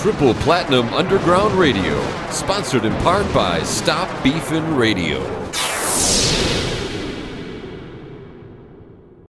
Triple Platinum Underground Radio, sponsored in part by Stop Beefin' Radio.